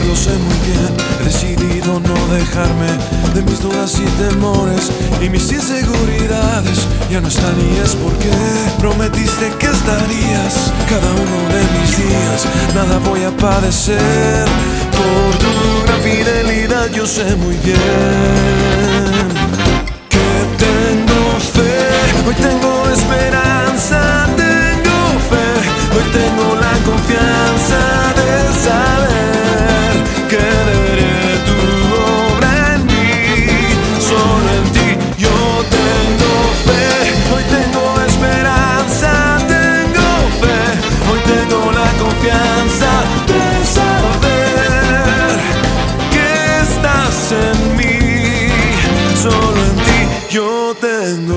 lo sé muy bien. He decidido no dejarme de mis dudas y temores y mis inseguridades. Ya no están y es porque prometiste que estarías cada uno de mis días. Nada voy a padecer por tu gran fidelidad, yo sé muy bien que tengo fe, hoy tengo esperanza,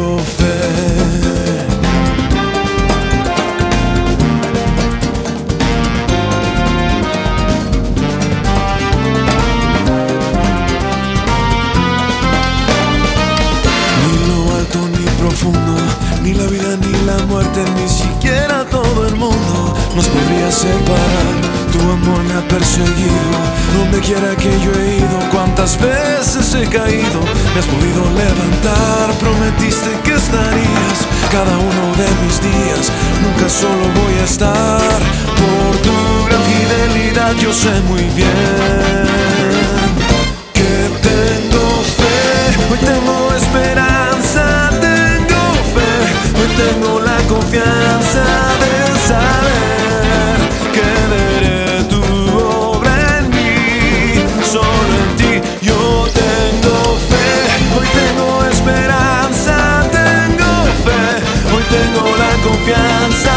tengo fe. Ni la vida ni la muerte, ni siquiera todo el mundo nos podría separar. Tu amor me ha perseguido, donde quiera que yo he ido, cuántas veces he caído, me has podido levantar, prometiste que estarías cada uno de mis días, nunca solo voy a estar, por tu gran fidelidad yo sé muy bien que tengo fe, hoy tengo esperanza, tengo fe, hoy tengo la confianza tengo la